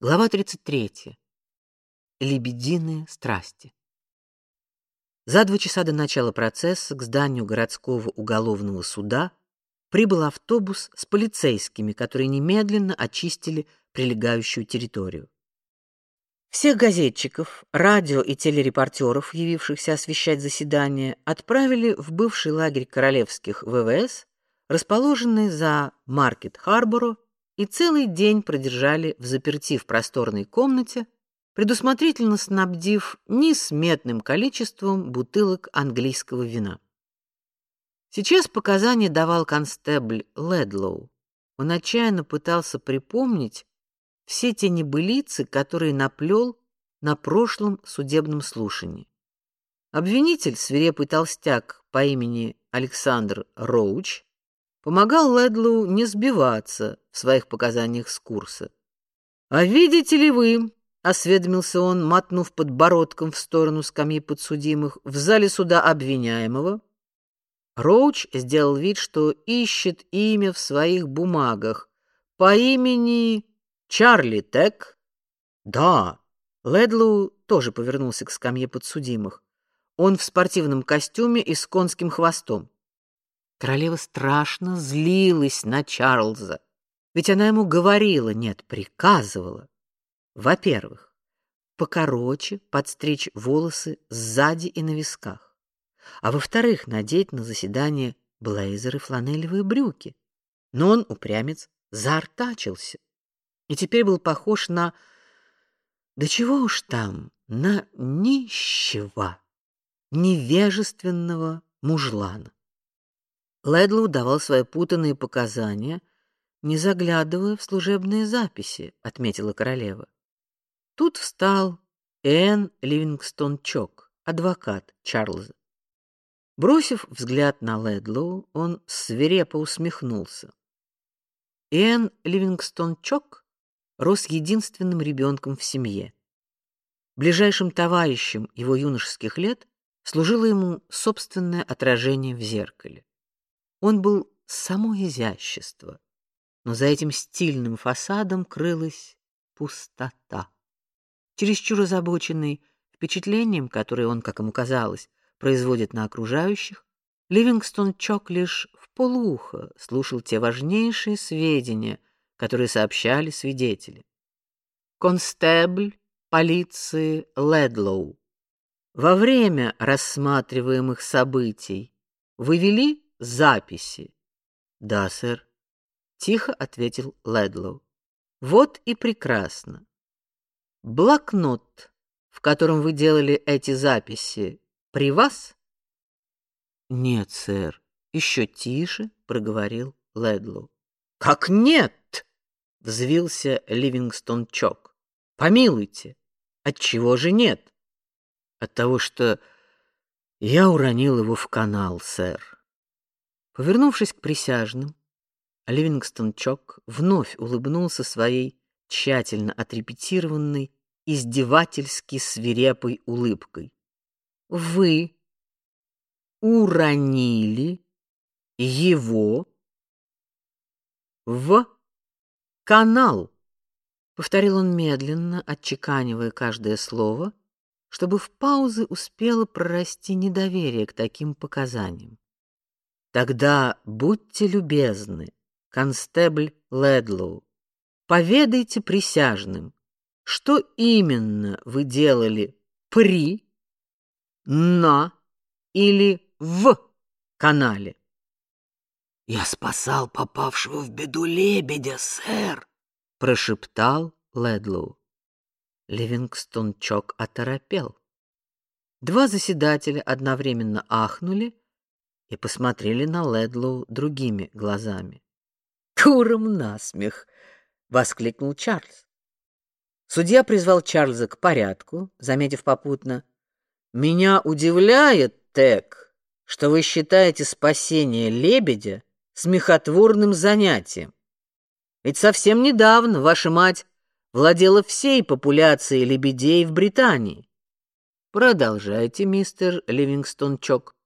Глава 33. Лебединые страсти. За два часа до начала процесса к зданию городского уголовного суда прибыл автобус с полицейскими, которые немедленно очистили прилегающую территорию. Всех газетчиков, радио и телерепортеров, явившихся освещать заседание, отправили в бывший лагерь королевских ВВС, расположенный за Маркет-Харборо и целый день продержали в заперти в просторной комнате, предусмотрительно снабдив несметным количеством бутылок английского вина. Сейчас показания давал констебль Ледлоу. Он отчаянно пытался припомнить все те небылицы, которые наплел на прошлом судебном слушании. Обвинитель, свирепый толстяк по имени Александр Роуч, помогал Ледлоу не сбиваться в своих показаниях с курса. А видите ли вы, осведомился он, мотнув подбородком в сторону скамьи подсудимых, в зале суда обвиняемого. Роуч сделал вид, что ищет имя в своих бумагах по имени Чарли Тек. Да, Ледлоу тоже повернулся к скамье подсудимых. Он в спортивном костюме и с конским хвостом. Королева страшно злилась на Чарльза, ведь она ему говорила, нет, приказывала. Во-первых, покороче подстричь волосы сзади и на висках, а во-вторых, надеть на заседание блейзер и фланелевые брюки. Но он, упрямец, заортачился и теперь был похож на... Да чего уж там, на нищего, невежественного мужлана. Ледлоу давал свои путанные показания, не заглядывая в служебные записи, отметила королева. Тут встал Энн Ливингстон Чок, адвокат Чарльза. Бросив взгляд на Ледлоу, он свирепо усмехнулся. Энн Ливингстон Чок рос единственным ребенком в семье. Ближайшим товарищем его юношеских лет служило ему собственное отражение в зеркале. Он был само изящество, но за этим стильным фасадом крылась пустота. Чересчур озабоченный впечатлением, которое он, как ему казалось, производит на окружающих, Ливингстон Чок лишь в полухо слушал те важнейшие сведения, которые сообщали свидетели. Констебль полиции Ледлоу. Во время рассматриваемых событий вы вели записи. Да, сэр, тихо ответил Ледлоу. Вот и прекрасно. Блокнот, в котором вы делали эти записи, при вас? Нет, сэр, еще тише проговорил Ледлоу. Как нет? взвился Ливингстон Чок. Помилуйте, от чего же нет? От того, что я уронил его в канал, сэр. Повернувшись к присяжным, Ливингстон Чок вновь улыбнулся своей тщательно отрепетированной, издевательски свирепой улыбкой. Вы уронили его в канал, повторил он медленно, отчеканивая каждое слово, чтобы в паузы успело прорасти недоверие к таким показаниям. Тогда будьте любезны, констебль Ледлоу, поведайте присяжным, что именно вы делали при, на или в канале. Я спасал попавшего в беду лебедя, сэр, прошептал Ледлоу. Ливингстон Чок оторопел. Два заседателя одновременно ахнули и посмотрели на Ледлоу другими глазами. «Куром насмех!» — воскликнул Чарльз. Судья призвал Чарльза к порядку, заметив попутно. «Меня удивляет, Тек, что вы считаете спасение лебедя смехотворным занятием. Ведь совсем недавно ваша мать владела всей популяцией лебедей в Британии. Продолжайте, мистер Ливингстон Чок.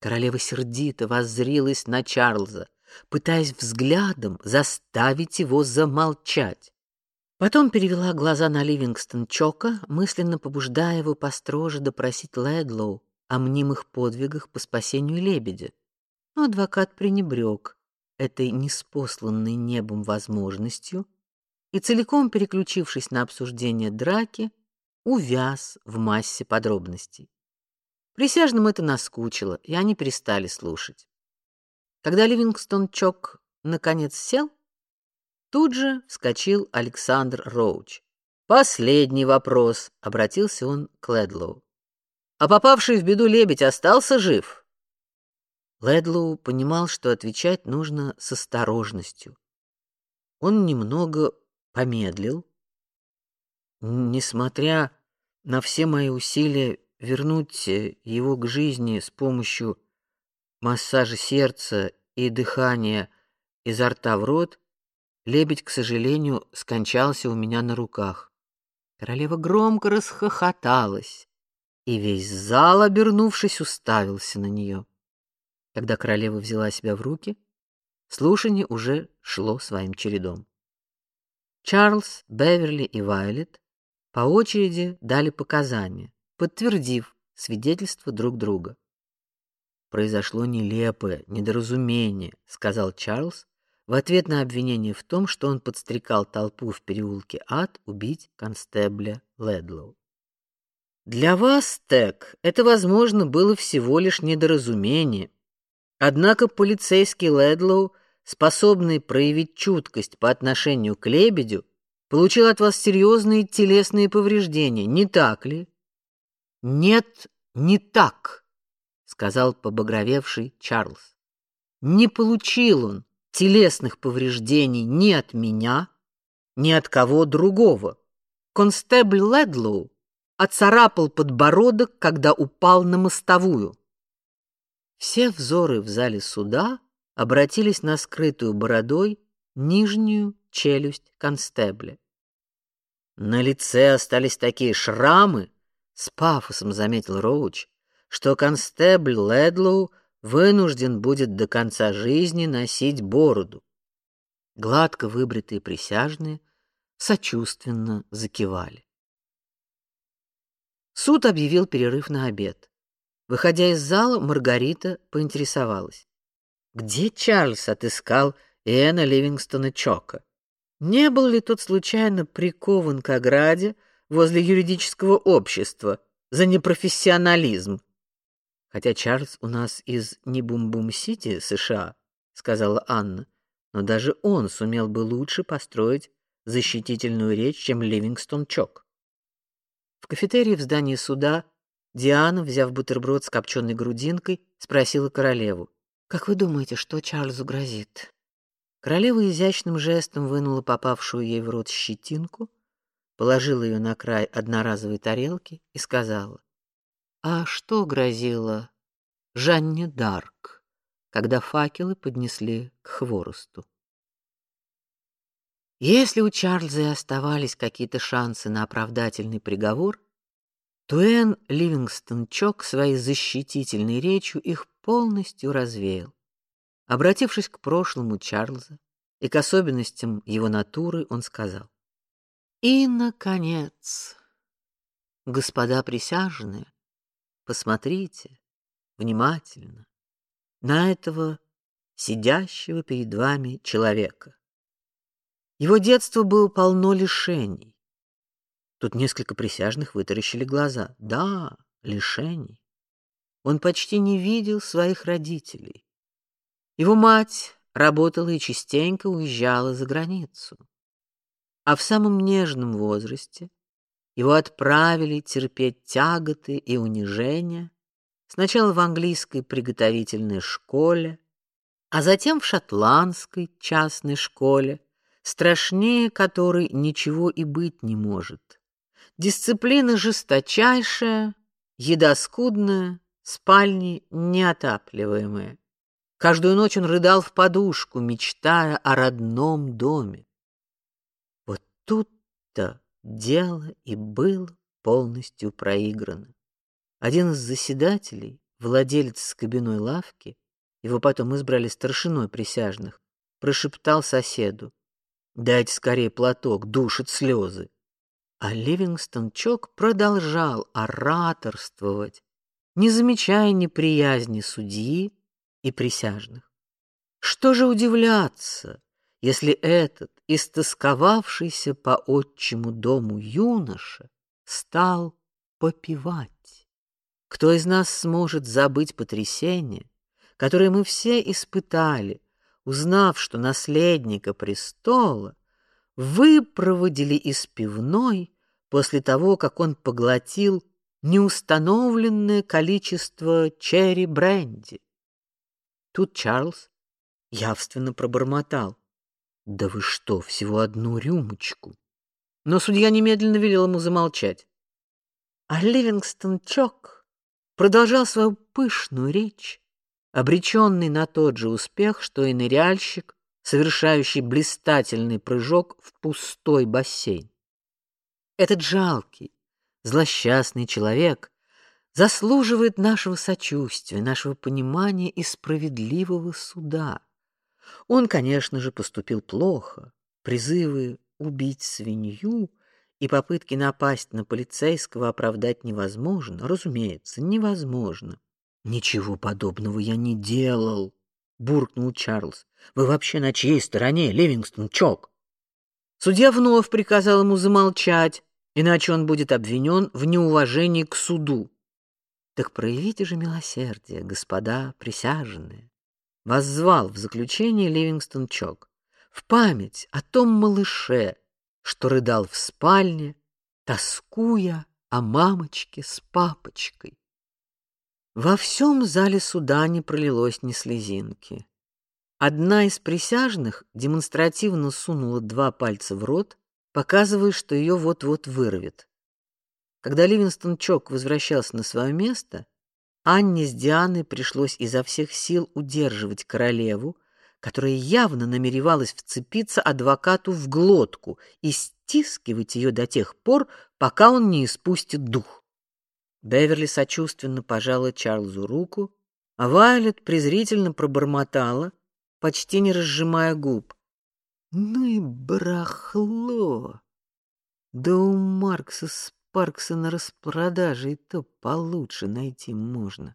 Королева сердито воззрилась на Чарльза, пытаясь взглядом заставить его замолчать. Потом перевела глаза на Ливингстон Чока, мысленно побуждая его построже допросить Ледлоу о мнимых подвигах по спасению лебедя. Но адвокат пренебрег этой неспосланной небом возможностью и целиком переключившись на обсуждение драки, увяз в массе подробностей. Присяжным это наскучило, и они перестали слушать. Когда Ливингстон Чок наконец сел, тут же вскочил Александр Роуч. Последний вопрос, обратился он к Ледлоу. А попавший в беду лебедь остался жив? Ледлоу понимал, что отвечать нужно с осторожностью. Он немного помедлил. Несмотря на все мои усилия вернуть его к жизни с помощью массажа сердца и дыхания изо рта в рот, лебедь, к сожалению, скончался у меня на руках. Королева громко расхохоталась, и весь зал, обернувшись, уставился на нее. Когда королева взяла себя в руки, слушание уже шло своим чередом. Чарльз, Беверли и Вайлет по очереди дали показания, подтвердив свидетельство друг друга. Произошло нелепое недоразумение, сказал Чарльз в ответ на обвинение в том, что он подстрекал толпу в переулке Ад убить констебля Ледлоу. Для вас, Тек, это возможно было всего лишь недоразумение. Однако полицейский Ледлоу, способный проявить чуткость по отношению к лебедю, получил от вас серьезные телесные повреждения, не так ли? Нет, не так, сказал побагровевший Чарльз. Не получил он телесных повреждений ни от меня, ни от кого другого. Констебль Ледлоу оцарапал подбородок, когда упал на мостовую. Все взоры в зале суда обратились на скрытую бородой нижнюю челюсть констебля. На лице остались такие шрамы, с пафосом заметил Роуч, что констебль Ледлоу вынужден будет до конца жизни носить бороду. Гладко выбритые присяжные сочувственно закивали. Суд объявил перерыв на обед. Выходя из зала, Маргарита поинтересовалась: где Чарльз отыскал Иэна Ливингстона Чока? Не был ли тот случайно прикован к ограде возле юридического общества за непрофессионализм? Хотя Чарльз у нас из Нибум-Бум-Сити, США, сказала Анна, но даже он сумел бы лучше построить защитительную речь, чем Ливингстон Чок. В кафетерии в здании суда Диана, взяв бутерброд с копченой грудинкой, спросила королеву: "Как вы думаете, что Чарльзу грозит?" Королева изящным жестом вынула попавшую ей в рот щетинку, положила ее на край одноразовой тарелки и сказала: а что грозило Жанне Дарк, когда факелы поднесли к хворосту? Если у Чарльза и оставались какие-то шансы на оправдательный приговор, то Энн Ливингстон Чок своей защитительной речью их полностью развеял. Обратившись к прошлому Чарльза и к особенностям его натуры, он сказал: "И наконец, господа присяжные, Посмотрите внимательно на этого сидящего перед вами человека. Его детство было полно лишений. Тут несколько присяжных вытаращили глаза. Да, лишений. Он почти не видел своих родителей. Его мать работала и частенько уезжала за границу. А в самом нежном возрасте его отправили терпеть тяготы и унижения, сначала в английской приготовительной школе, а затем в шотландской частной школе, страшнее которой ничего и быть не может. Дисциплина жесточайшая, еда скудная, спальни неотапливаемые. Каждую ночь он рыдал в подушку, мечтая о родном доме. Тут-то Дело и было полностью проиграно. Один из заседателей, владелец скобяной лавки, его потом избрали старшиной присяжных, прошептал соседу: Дайте скорее платок, душит слезы. А Ливингстон Чок продолжал ораторствовать, не замечая неприязни судьи и присяжных. Что же удивляться, если этот истосковавшийся по отчему дому юноша стал попивать? Кто из нас сможет забыть потрясение, которое мы все испытали, узнав, что наследника престола выпроводили из пивной после того, как он поглотил неустановленное количество черри-бренди? Тут Чарльз явственно пробормотал: "Да вы что, всего одну рюмочку?" Но судья немедленно велел ему замолчать. А Ливингстон Чок продолжал свою пышную речь, обреченный на тот же успех, что и ныряльщик, совершающий блистательный прыжок в пустой бассейн. Этот жалкий, злосчастный человек заслуживает нашего сочувствия, нашего понимания и справедливого суда. Он, конечно же, поступил плохо. Призывы убить свинью и попытки напасть на полицейского оправдать невозможно, разумеется, невозможно. Ничего подобного я не делал, буркнул Чарльз. Вы вообще на чьей стороне, Ливингстон Чок? Судья вновь приказал ему замолчать, иначе он будет обвинен в неуважении к суду. Так проявите же милосердие, господа присяжные. Воззвал в заключение Ливингстон Чок в память о том малыше, что рыдал в спальне, тоскуя о мамочке с папочкой. Во всем зале суда не пролилось ни слезинки. Одна из присяжных демонстративно сунула два пальца в рот, показывая, что ее вот-вот вырвет. Когда Ливинстон Чок возвращался на свое место, Анне с Дианой пришлось изо всех сил удерживать королеву, которая явно намеревалась вцепиться адвокату в глотку и стискивать ее до тех пор, пока он не испустит дух. Беверли сочувственно пожала Чарльзу руку, а Вайлет презрительно пробормотала, почти не разжимая губ: "Ну и брахло. Да у Маркса Спаркса на распродаже и то получше найти можно".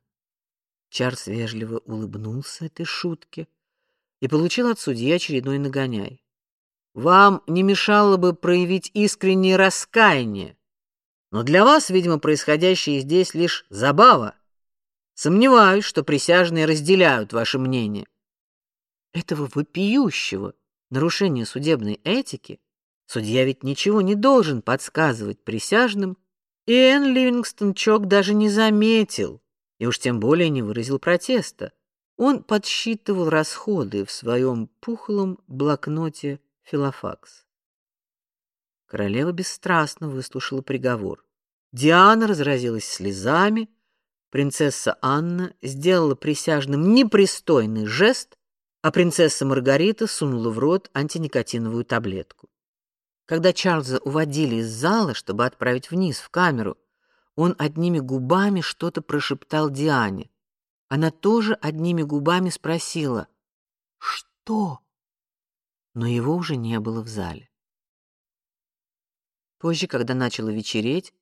Чарльз вежливо улыбнулся этой шутке и получил от судьи очередной нагоняй. Вам не мешало бы проявить искреннее раскаяние но для вас, видимо, происходящее здесь лишь забава. Сомневаюсь, что присяжные разделяют ваше мнение. Этого вопиющего нарушения судебной этики судья ведь ничего не должен подсказывать присяжным, и Энн Ливингстон Чок даже не заметил, и уж тем более не выразил протеста. Он подсчитывал расходы в своем пухлом блокноте Филофакс. Королева бесстрастно выслушала приговор. Диана разразилась слезами, принцесса Анна сделала присяжным непристойный жест, а принцесса Маргарита сунула в рот антиникотиновую таблетку. Когда Чарльза уводили из зала, чтобы отправить вниз в камеру, он одними губами что-то прошептал Диане. Она тоже одними губами спросила: "Что?" Но его уже не было в зале. Позже, когда начало вечереть,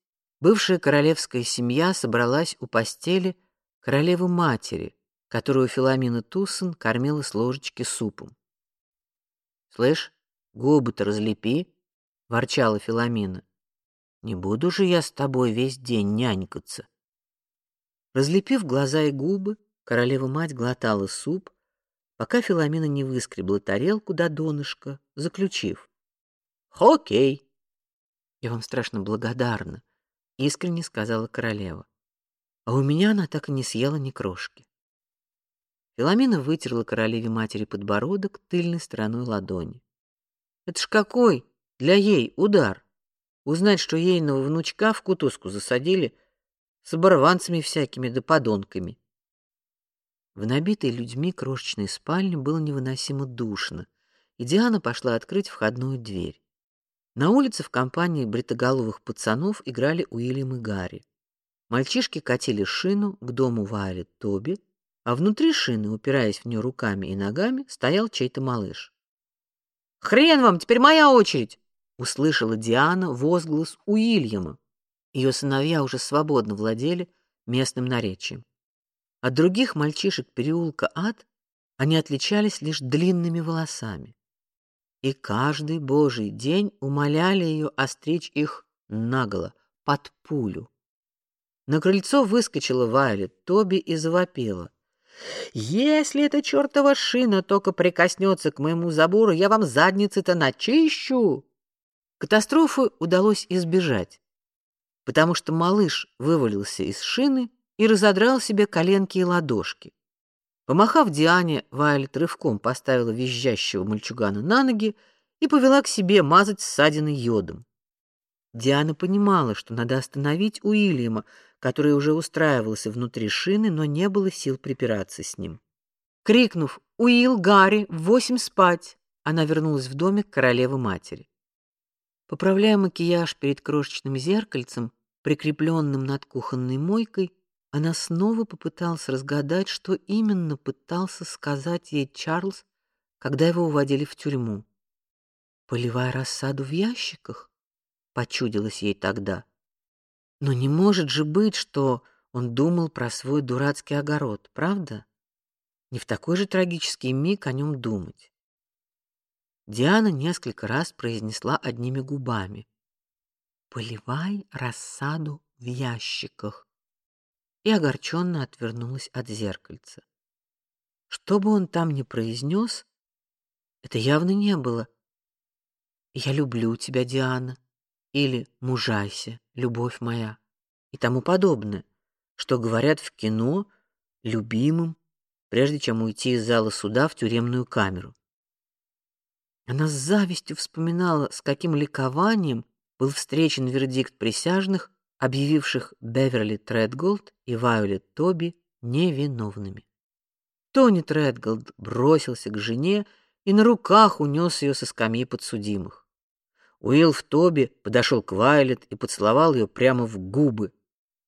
Бывшая королевская семья собралась у постели королевы матери, которую Филомена Туссен кормила с ложечки супом. "Слышь, губы-то разлепи", ворчала Филомена. "Не буду же я с тобой весь день нянькаться". Разлепив глаза и губы, королева-мать глотала суп, пока Филомена не выскребла тарелку до донышка, заключив: "Хоккей. Я вам страшно благодарна искренне сказала королева. А у меня она так и не съела ни крошки. Филомена вытерла королеве матери подбородок тыльной стороной ладони. Это ж какой для ей удар. Узнать, что ейного внучка в кутузку засадили с оборванцами всякими да подонками. В набитой людьми крошечной спальне было невыносимо душно, и Диана пошла открыть входную дверь. На улице в компании бритоголовых пацанов играли Уильям и Гарри. Мальчишки катили шину к дому Вайлет Тоби, а внутри шины, упираясь в нее руками и ногами, стоял чей-то малыш. Хрен вам, теперь моя очередь!» Услышала Диана возглас Уильяма. Ее сыновья уже свободно владели местным наречием. От других мальчишек переулка Ад они отличались лишь длинными волосами. И каждый божий день умоляли ее остричь их наголо, под пулю. На крыльцо выскочила Вайлет Тоби и завопила. «Если эта чертова шина только прикоснется к моему забору, я вам задницы-то начищу!» Катастрофы удалось избежать, потому что малыш вывалился из шины и разодрал себе коленки и ладошки. Помахав Диане, Вайлет рывком поставила визжащего мальчугана на ноги и повела к себе мазать ссадины йодом. Диана понимала, что надо остановить Уильяма, который уже устраивался внутри шины, но не было сил припираться с ним. Крикнув «Уилл, Гарри, в восемь спать!», она вернулась в домик королевы-матери. Поправляя макияж перед крошечным зеркальцем, прикрепленным над кухонной мойкой, она снова попыталась разгадать, что именно пытался сказать ей Чарльз, когда его уводили в тюрьму. Поливая рассаду в ящиках, почудилось ей тогда. Но не может же быть, что он думал про свой дурацкий огород, правда? Не в такой же трагический миг о нем думать. Диана несколько раз произнесла одними губами: "Поливай рассаду в ящиках" и огорченно отвернулась от зеркальца. Что бы он там ни произнес, это явно не было «Я люблю тебя, Диана» или «Мужайся, любовь моя» и тому подобное, что говорят в кино любимым, прежде чем уйти из зала суда в тюремную камеру. Она с завистью вспоминала, с каким ликованием был встречен вердикт присяжных объявивших Беверли Тредголд и Вайолет Тоби невиновными. Тони Тредголд бросился к жене и на руках унес ее со скамьи подсудимых. Уилф Тоби подошел к Вайолет и поцеловал ее прямо в губы,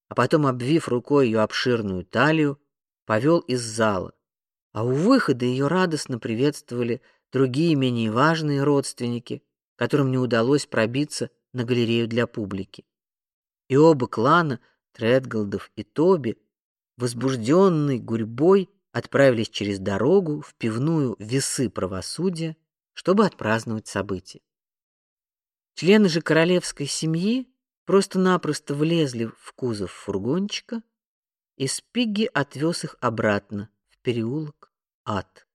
а потом, обвив рукой ее обширную талию, повел из зала. А у выхода ее радостно приветствовали другие менее важные родственники, которым не удалось пробиться на галерею для публики и оба клана, Тредголдов и Тоби, возбужденной гурьбой отправились через дорогу в пивную Весы правосудия, чтобы отпраздновать событие. Члены же королевской семьи просто-напросто влезли в кузов фургончика, и Спигги отвез их обратно в переулок Ад.